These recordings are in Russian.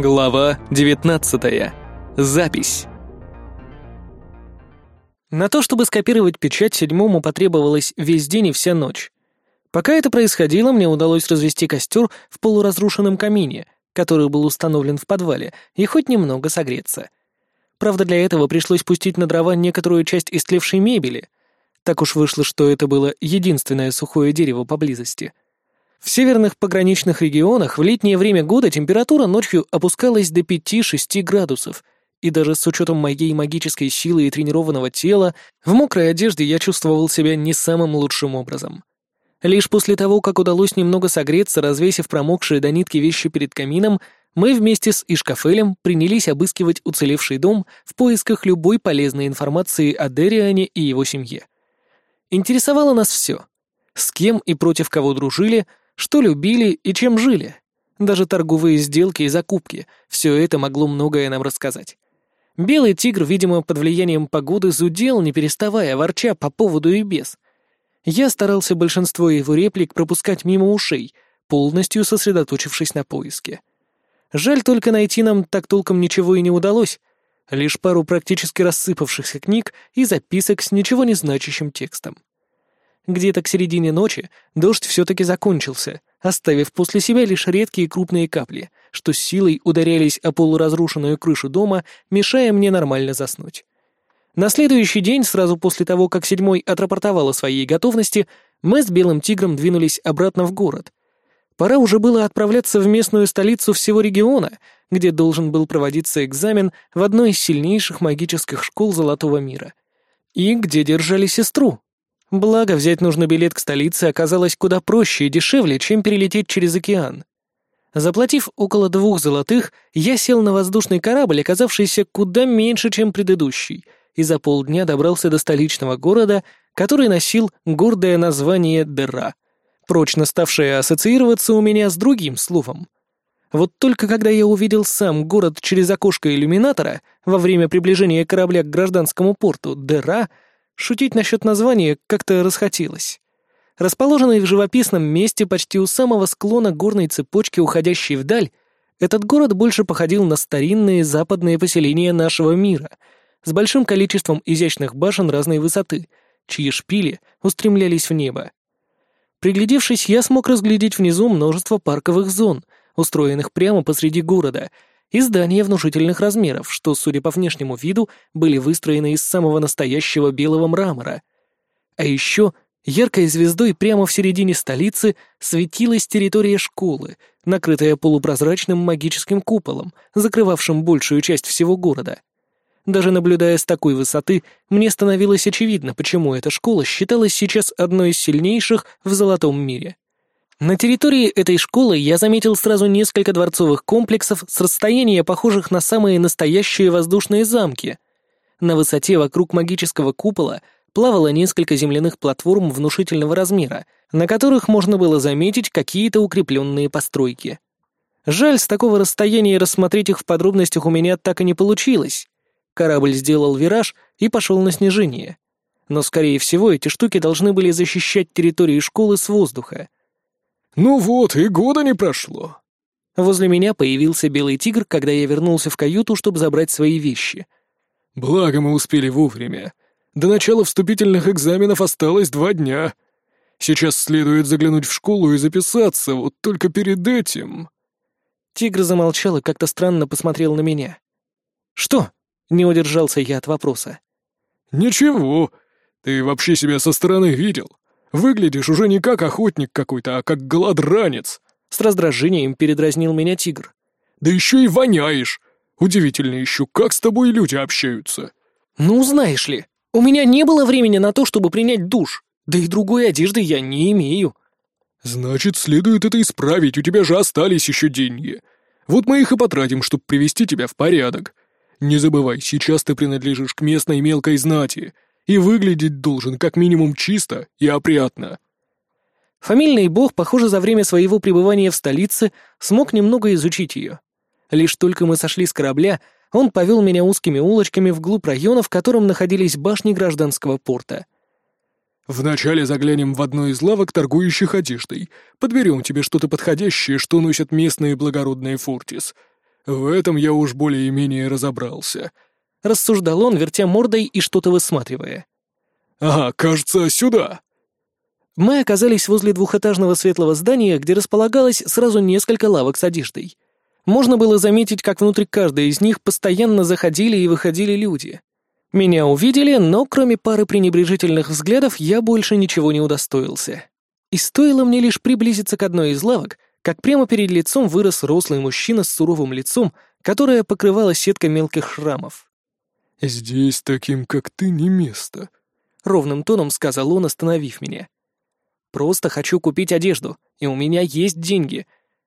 Глава 19. Запись. На то, чтобы скопировать печать, седьмому потребовалось весь день и вся ночь. Пока это происходило, мне удалось развести костер в полуразрушенном камине, который был установлен в подвале, и хоть немного согреться. Правда, для этого пришлось пустить на дрова некоторую часть истлевшей мебели. Так уж вышло, что это было единственное сухое дерево поблизости — в северных пограничных регионах в летнее время года температура ночью опускалась до 5-6 градусов, и даже с учетом моей магической силы и тренированного тела, в мокрой одежде я чувствовал себя не самым лучшим образом. Лишь после того, как удалось немного согреться, развесив промокшие до нитки вещи перед камином, мы вместе с Ишкафелем принялись обыскивать уцелевший дом в поисках любой полезной информации о Дериане и его семье. Интересовало нас все. С кем и против кого дружили — что любили и чем жили. Даже торговые сделки и закупки — все это могло многое нам рассказать. Белый тигр, видимо, под влиянием погоды зудел, не переставая, ворча по поводу и без. Я старался большинство его реплик пропускать мимо ушей, полностью сосредоточившись на поиске. Жаль только найти нам так толком ничего и не удалось. Лишь пару практически рассыпавшихся книг и записок с ничего не значащим текстом. Где-то к середине ночи дождь все-таки закончился, оставив после себя лишь редкие крупные капли, что с силой ударялись о полуразрушенную крышу дома, мешая мне нормально заснуть. На следующий день, сразу после того, как седьмой отрапортовал о своей готовности, мы с Белым Тигром двинулись обратно в город. Пора уже было отправляться в местную столицу всего региона, где должен был проводиться экзамен в одной из сильнейших магических школ Золотого мира. И где держали сестру, Благо, взять нужный билет к столице оказалось куда проще и дешевле, чем перелететь через океан. Заплатив около двух золотых, я сел на воздушный корабль, оказавшийся куда меньше, чем предыдущий, и за полдня добрался до столичного города, который носил гордое название Дыра, прочно ставшее ассоциироваться у меня с другим словом. Вот только когда я увидел сам город через окошко иллюминатора во время приближения корабля к гражданскому порту Дыра — Шутить насчет названия как-то расхотелось. Расположенный в живописном месте почти у самого склона горной цепочки, уходящей вдаль, этот город больше походил на старинные западные поселения нашего мира, с большим количеством изящных башен разной высоты, чьи шпили устремлялись в небо. Приглядевшись, я смог разглядеть внизу множество парковых зон, устроенных прямо посреди города, и здания внушительных размеров, что, судя по внешнему виду, были выстроены из самого настоящего белого мрамора. А еще яркой звездой прямо в середине столицы светилась территория школы, накрытая полупрозрачным магическим куполом, закрывавшим большую часть всего города. Даже наблюдая с такой высоты, мне становилось очевидно, почему эта школа считалась сейчас одной из сильнейших в Золотом мире. На территории этой школы я заметил сразу несколько дворцовых комплексов с расстояния похожих на самые настоящие воздушные замки. На высоте вокруг магического купола плавало несколько земляных платформ внушительного размера, на которых можно было заметить какие-то укрепленные постройки. Жаль, с такого расстояния рассмотреть их в подробностях у меня так и не получилось. Корабль сделал вираж и пошел на снижение. Но, скорее всего, эти штуки должны были защищать территорию школы с воздуха. «Ну вот, и года не прошло». Возле меня появился белый тигр, когда я вернулся в каюту, чтобы забрать свои вещи. «Благо мы успели вовремя. До начала вступительных экзаменов осталось два дня. Сейчас следует заглянуть в школу и записаться, вот только перед этим...» Тигр замолчал и как-то странно посмотрел на меня. «Что?» — не удержался я от вопроса. «Ничего. Ты вообще себя со стороны видел? Выглядишь уже не как охотник какой-то, а как голодранец!» С раздражением передразнил меня тигр. «Да еще и воняешь! Удивительно еще, как с тобой люди общаются!» «Ну, знаешь ли, у меня не было времени на то, чтобы принять душ, да и другой одежды я не имею». «Значит, следует это исправить, у тебя же остались еще деньги. Вот мы их и потратим, чтобы привести тебя в порядок. Не забывай, сейчас ты принадлежишь к местной мелкой знати, и выглядеть должен как минимум чисто и опрятно. Фамильный бог, похоже, за время своего пребывания в столице смог немного изучить ее. Лишь только мы сошли с корабля, он повел меня узкими улочками вглубь района, в котором находились башни гражданского порта. «Вначале заглянем в одну из лавок, торгующих одеждой. Подберем тебе что-то подходящее, что носят местные благородные фортис. В этом я уж более-менее разобрался. Рассуждал он, вертя мордой и что-то высматривая. Ага, кажется, сюда. Мы оказались возле двухэтажного светлого здания, где располагалось сразу несколько лавок с одеждой. Можно было заметить, как внутри каждой из них постоянно заходили и выходили люди. Меня увидели, но кроме пары пренебрежительных взглядов я больше ничего не удостоился. И стоило мне лишь приблизиться к одной из лавок, как прямо перед лицом вырос рослый мужчина с суровым лицом, которое покрывало сетка мелких шрамов. «Здесь таким, как ты, не место», — ровным тоном сказал он, остановив меня. «Просто хочу купить одежду, и у меня есть деньги».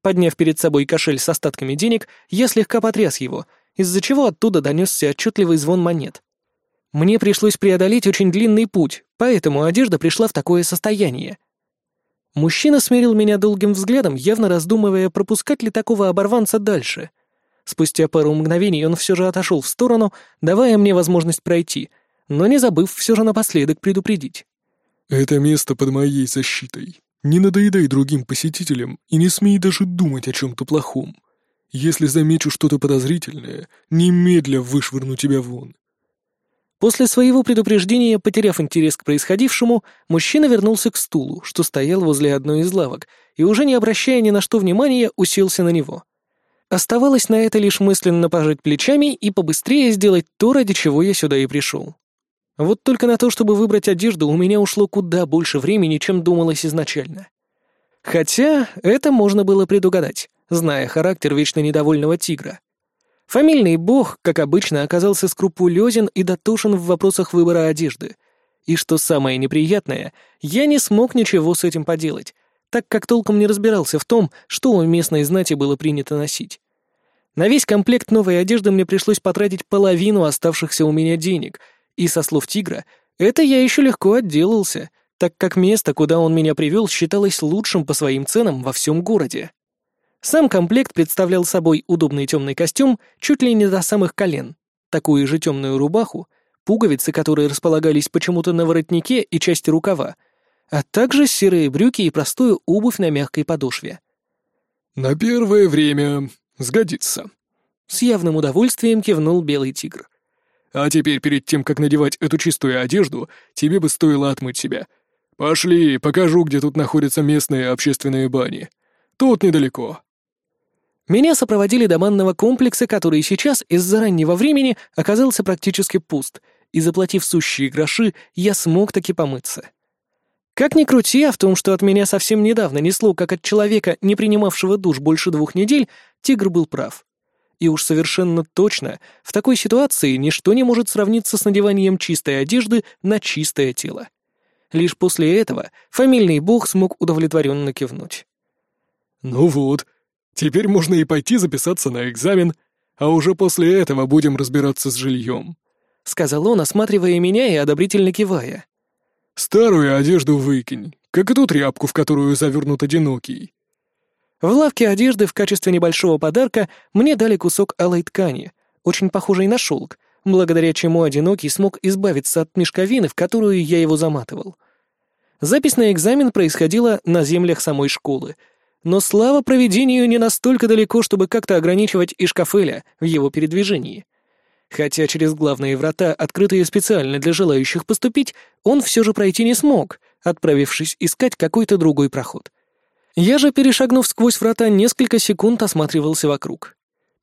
Подняв перед собой кошель с остатками денег, я слегка потряс его, из-за чего оттуда донесся отчетливый звон монет. Мне пришлось преодолеть очень длинный путь, поэтому одежда пришла в такое состояние. Мужчина смерил меня долгим взглядом, явно раздумывая, пропускать ли такого оборванца дальше. Спустя пару мгновений он все же отошел в сторону, давая мне возможность пройти, но не забыв все же напоследок предупредить. «Это место под моей защитой. Не надоедай другим посетителям и не смей даже думать о чем-то плохом. Если замечу что-то подозрительное, немедля вышвырну тебя вон. После своего предупреждения, потеряв интерес к происходившему, мужчина вернулся к стулу, что стоял возле одной из лавок, и уже не обращая ни на что внимания, уселся на него. Оставалось на это лишь мысленно пожать плечами и побыстрее сделать то, ради чего я сюда и пришел. Вот только на то, чтобы выбрать одежду, у меня ушло куда больше времени, чем думалось изначально. Хотя это можно было предугадать, зная характер вечно недовольного тигра — Фамильный бог, как обычно, оказался скрупулезен и дотошен в вопросах выбора одежды. И что самое неприятное, я не смог ничего с этим поделать, так как толком не разбирался в том, что у местной знати было принято носить. На весь комплект новой одежды мне пришлось потратить половину оставшихся у меня денег, и, со слов тигра, это я еще легко отделался, так как место, куда он меня привел, считалось лучшим по своим ценам во всем городе. Сам комплект представлял собой удобный темный костюм чуть ли не до самых колен, такую же темную рубаху, пуговицы, которые располагались почему-то на воротнике и части рукава, а также серые брюки и простую обувь на мягкой подошве. «На первое время сгодится», — с явным удовольствием кивнул белый тигр. «А теперь, перед тем, как надевать эту чистую одежду, тебе бы стоило отмыть себя. Пошли, покажу, где тут находятся местные общественные бани. Тут недалеко». Меня сопроводили до манного комплекса, который сейчас из-за раннего времени оказался практически пуст, и, заплатив сущие гроши, я смог таки помыться. Как ни крути, а в том, что от меня совсем недавно несло, как от человека, не принимавшего душ больше двух недель, тигр был прав. И уж совершенно точно, в такой ситуации ничто не может сравниться с надеванием чистой одежды на чистое тело. Лишь после этого фамильный бог смог удовлетворенно кивнуть. «Ну вот, Теперь можно и пойти записаться на экзамен, а уже после этого будем разбираться с жильем», — сказал он, осматривая меня и одобрительно кивая. «Старую одежду выкинь, как и ту тряпку, в которую завернут одинокий». В лавке одежды в качестве небольшого подарка мне дали кусок алой ткани, очень похожий на шелк, благодаря чему одинокий смог избавиться от мешковины, в которую я его заматывал. Запись на экзамен происходила на землях самой школы — но слава проведению не настолько далеко, чтобы как-то ограничивать Ишкафеля в его передвижении. Хотя через главные врата, открытые специально для желающих поступить, он все же пройти не смог, отправившись искать какой-то другой проход. Я же, перешагнув сквозь врата, несколько секунд осматривался вокруг.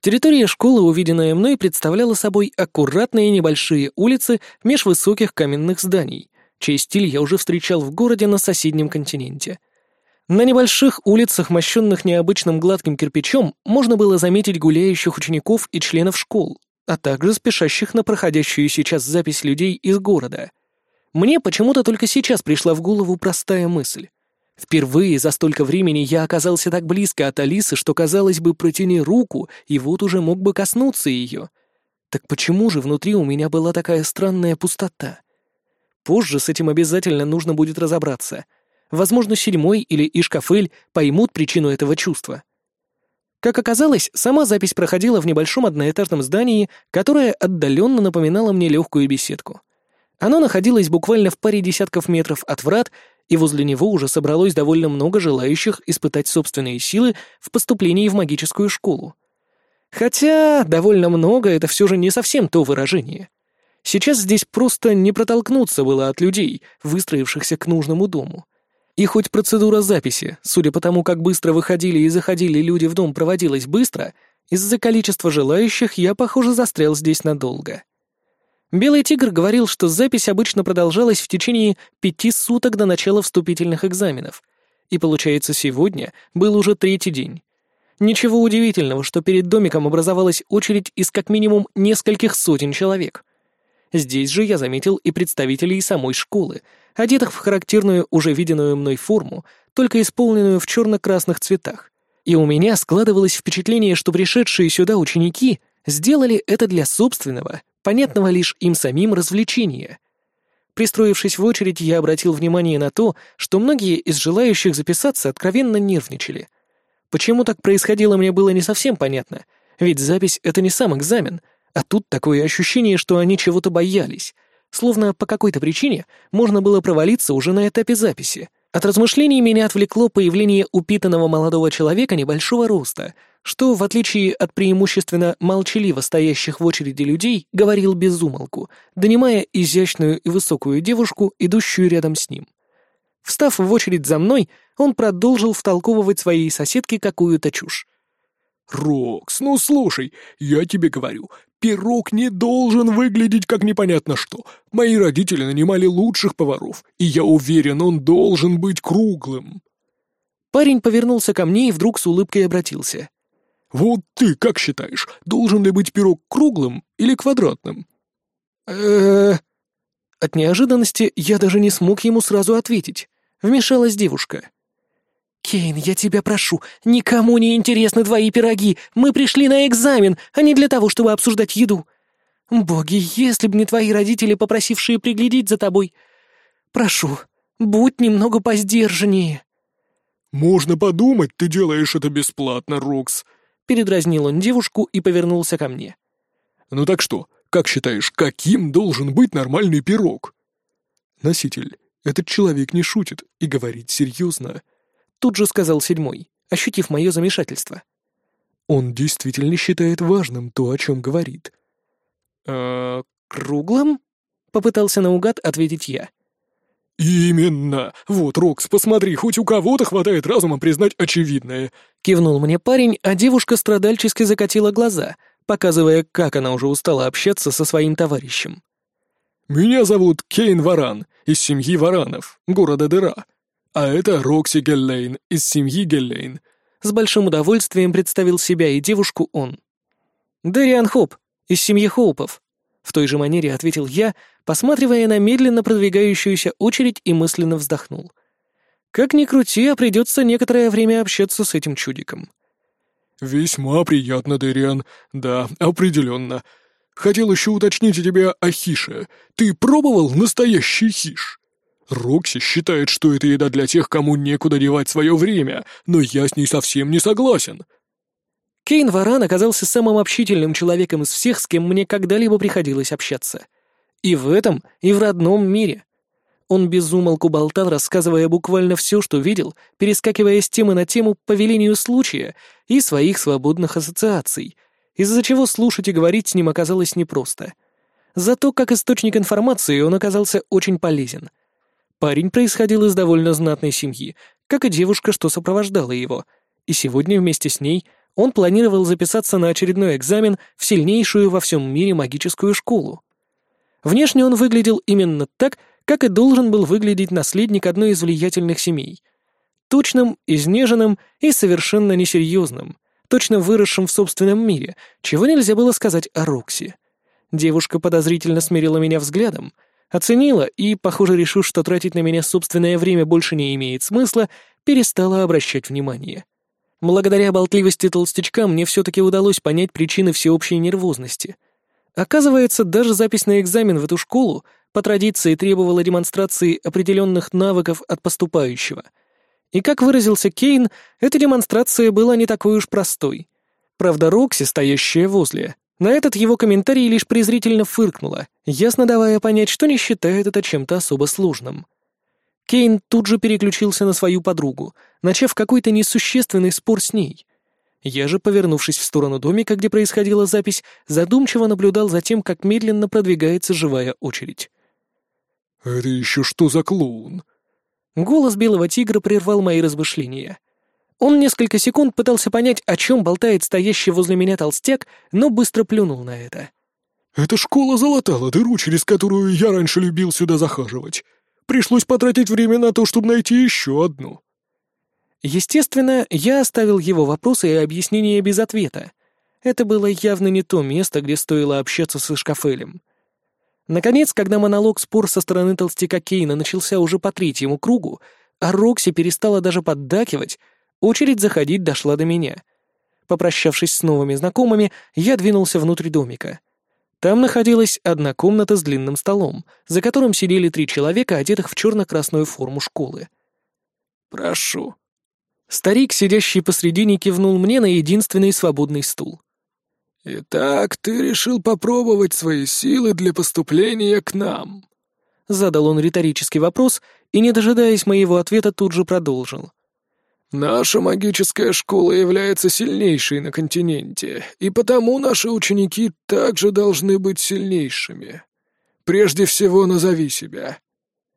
Территория школы, увиденная мной, представляла собой аккуратные небольшие улицы меж высоких каменных зданий, чей стиль я уже встречал в городе на соседнем континенте — на небольших улицах, мощенных необычным гладким кирпичом, можно было заметить гуляющих учеников и членов школ, а также спешащих на проходящую сейчас запись людей из города. Мне почему-то только сейчас пришла в голову простая мысль. Впервые за столько времени я оказался так близко от Алисы, что, казалось бы, протяни руку, и вот уже мог бы коснуться ее. Так почему же внутри у меня была такая странная пустота? Позже с этим обязательно нужно будет разобраться — Возможно, седьмой или Ишкафель поймут причину этого чувства. Как оказалось, сама запись проходила в небольшом одноэтажном здании, которое отдаленно напоминало мне легкую беседку. Оно находилось буквально в паре десятков метров от врат, и возле него уже собралось довольно много желающих испытать собственные силы в поступлении в магическую школу. Хотя довольно много — это все же не совсем то выражение. Сейчас здесь просто не протолкнуться было от людей, выстроившихся к нужному дому. И хоть процедура записи, судя по тому, как быстро выходили и заходили люди в дом, проводилась быстро, из-за количества желающих я, похоже, застрял здесь надолго. Белый тигр говорил, что запись обычно продолжалась в течение пяти суток до начала вступительных экзаменов. И получается, сегодня был уже третий день. Ничего удивительного, что перед домиком образовалась очередь из как минимум нескольких сотен человек. Здесь же я заметил и представителей самой школы, одетых в характерную уже виденную мной форму, только исполненную в черно-красных цветах. И у меня складывалось впечатление, что пришедшие сюда ученики сделали это для собственного, понятного лишь им самим развлечения. Пристроившись в очередь, я обратил внимание на то, что многие из желающих записаться откровенно нервничали — Почему так происходило, мне было не совсем понятно, ведь запись — это не сам экзамен, а тут такое ощущение, что они чего-то боялись, словно по какой-то причине можно было провалиться уже на этапе записи. От размышлений меня отвлекло появление упитанного молодого человека небольшого роста, что, в отличие от преимущественно молчаливо стоящих в очереди людей, говорил без умолку, донимая изящную и высокую девушку, идущую рядом с ним. Встав в очередь за мной, он продолжил втолковывать своей соседке какую-то чушь. «Рокс, ну слушай, я тебе говорю, пирог не должен выглядеть как непонятно что. Мои родители нанимали лучших поваров, и я уверен, он должен быть круглым». Парень повернулся ко мне и вдруг с улыбкой обратился. «Вот ты как считаешь, должен ли быть пирог круглым или квадратным?» э От неожиданности я даже не смог ему сразу ответить. Вмешалась девушка. «Кейн, я тебя прошу, никому не интересны твои пироги. Мы пришли на экзамен, а не для того, чтобы обсуждать еду. Боги, если б не твои родители, попросившие приглядеть за тобой. Прошу, будь немного поздержаннее». «Можно подумать, ты делаешь это бесплатно, Рокс», — передразнил он девушку и повернулся ко мне. «Ну так что, как считаешь, каким должен быть нормальный пирог?» «Носитель, этот человек не шутит и говорит серьезно», Тут же сказал седьмой, ощутив мое замешательство. Он действительно считает важным то, о чем говорит. «Э, круглым?» — попытался наугад ответить я. «Именно! Вот, Рокс, посмотри, хоть у кого-то хватает разума признать очевидное!» Кивнул мне парень, а девушка страдальчески закатила глаза, показывая, как она уже устала общаться со своим товарищем. «Меня зовут Кейн Варан, из семьи Варанов, города Дыра. А это Рокси Геллейн из семьи Геллейн. С большим удовольствием представил себя и девушку он. Дэриан Хоп из семьи Хоупов. В той же манере ответил я, посматривая на медленно продвигающуюся очередь и мысленно вздохнул. Как ни крути, а придется некоторое время общаться с этим чудиком. «Весьма приятно, Дэриан. Да, определенно. Хотел еще уточнить у тебя о хише. Ты пробовал настоящий хиш?» Рокси считает, что это еда для тех, кому некуда девать свое время, но я с ней совсем не согласен». Кейн Варан оказался самым общительным человеком из всех, с кем мне когда-либо приходилось общаться. И в этом, и в родном мире. Он безумолку болтал, рассказывая буквально все, что видел, перескакивая с темы на тему по велению случая и своих свободных ассоциаций, из-за чего слушать и говорить с ним оказалось непросто. Зато как источник информации он оказался очень полезен — Парень происходил из довольно знатной семьи, как и девушка, что сопровождала его, и сегодня вместе с ней он планировал записаться на очередной экзамен в сильнейшую во всем мире магическую школу. Внешне он выглядел именно так, как и должен был выглядеть наследник одной из влиятельных семей. Тучным, изнеженным и совершенно несерьезным, точно выросшим в собственном мире, чего нельзя было сказать о Рокси. Девушка подозрительно смирила меня взглядом — Оценила и, похоже, решив, что тратить на меня собственное время больше не имеет смысла, перестала обращать внимание. Благодаря болтливости толстячка мне все-таки удалось понять причины всеобщей нервозности. Оказывается, даже запись на экзамен в эту школу по традиции требовала демонстрации определенных навыков от поступающего. И, как выразился Кейн, эта демонстрация была не такой уж простой. Правда, Рокси, стоящая возле, на этот его комментарий лишь презрительно фыркнула, ясно давая понять, что не считает это чем-то особо сложным. Кейн тут же переключился на свою подругу, начав какой-то несущественный спор с ней. Я же, повернувшись в сторону домика, где происходила запись, задумчиво наблюдал за тем, как медленно продвигается живая очередь. «Это еще что за клоун?» Голос белого тигра прервал мои размышления. Он несколько секунд пытался понять, о чем болтает стоящий возле меня толстяк, но быстро плюнул на это. «Это школа залатала дыру, через которую я раньше любил сюда захаживать. Пришлось потратить время на то, чтобы найти еще одну». Естественно, я оставил его вопросы и объяснения без ответа. Это было явно не то место, где стоило общаться со Шкафелем. Наконец, когда монолог-спор со стороны толстяка Кейна начался уже по третьему кругу, а Рокси перестала даже поддакивать, очередь заходить дошла до меня. Попрощавшись с новыми знакомыми, я двинулся внутрь домика. Там находилась одна комната с длинным столом, за которым сидели три человека, одетых в черно-красную форму школы. «Прошу», Старик, сидящий посредине, кивнул мне на единственный свободный стул. «Итак, ты решил попробовать свои силы для поступления к нам?» Задал он риторический вопрос и, не дожидаясь моего ответа, тут же продолжил. «Наша магическая школа является сильнейшей на континенте, и потому наши ученики также должны быть сильнейшими. Прежде всего назови себя».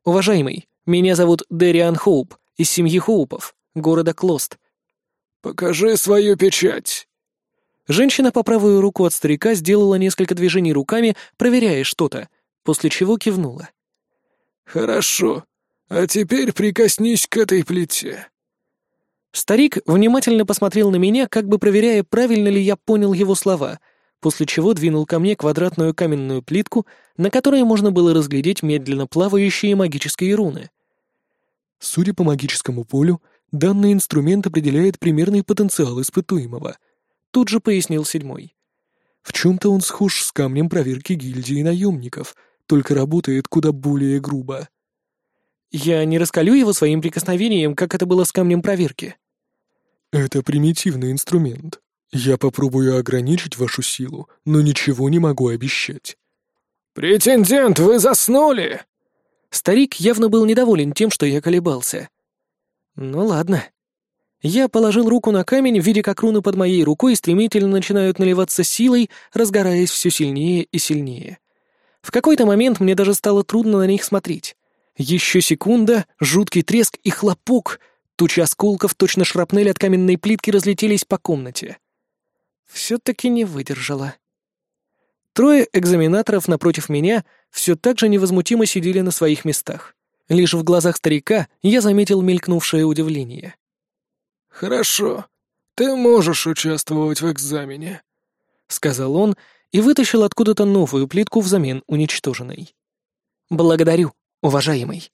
«Уважаемый, меня зовут Дэриан Хоуп, из семьи Хоупов города Клост. «Покажи свою печать!» Женщина по правую руку от старика сделала несколько движений руками, проверяя что-то, после чего кивнула. «Хорошо. А теперь прикоснись к этой плите». Старик внимательно посмотрел на меня, как бы проверяя, правильно ли я понял его слова, после чего двинул ко мне квадратную каменную плитку, на которой можно было разглядеть медленно плавающие магические руны. Судя по магическому полю, Данный инструмент определяет примерный потенциал испытуемого. Тут же пояснил седьмой. В чем-то он схож с камнем проверки гильдии наемников, только работает куда более грубо. Я не раскалю его своим прикосновением, как это было с камнем проверки. Это примитивный инструмент. Я попробую ограничить вашу силу, но ничего не могу обещать. «Претендент, вы заснули!» Старик явно был недоволен тем, что я колебался. Ну ладно. Я положил руку на камень, видя, как руны под моей рукой стремительно начинают наливаться силой, разгораясь все сильнее и сильнее. В какой-то момент мне даже стало трудно на них смотреть. Еще секунда, жуткий треск и хлопок. Тучи осколков, точно шрапнель от каменной плитки, разлетелись по комнате. Все-таки не выдержала. Трое экзаменаторов напротив меня все так же невозмутимо сидели на своих местах. Лишь в глазах старика я заметил мелькнувшее удивление. «Хорошо, ты можешь участвовать в экзамене», — сказал он и вытащил откуда-то новую плитку взамен уничтоженной. «Благодарю, уважаемый».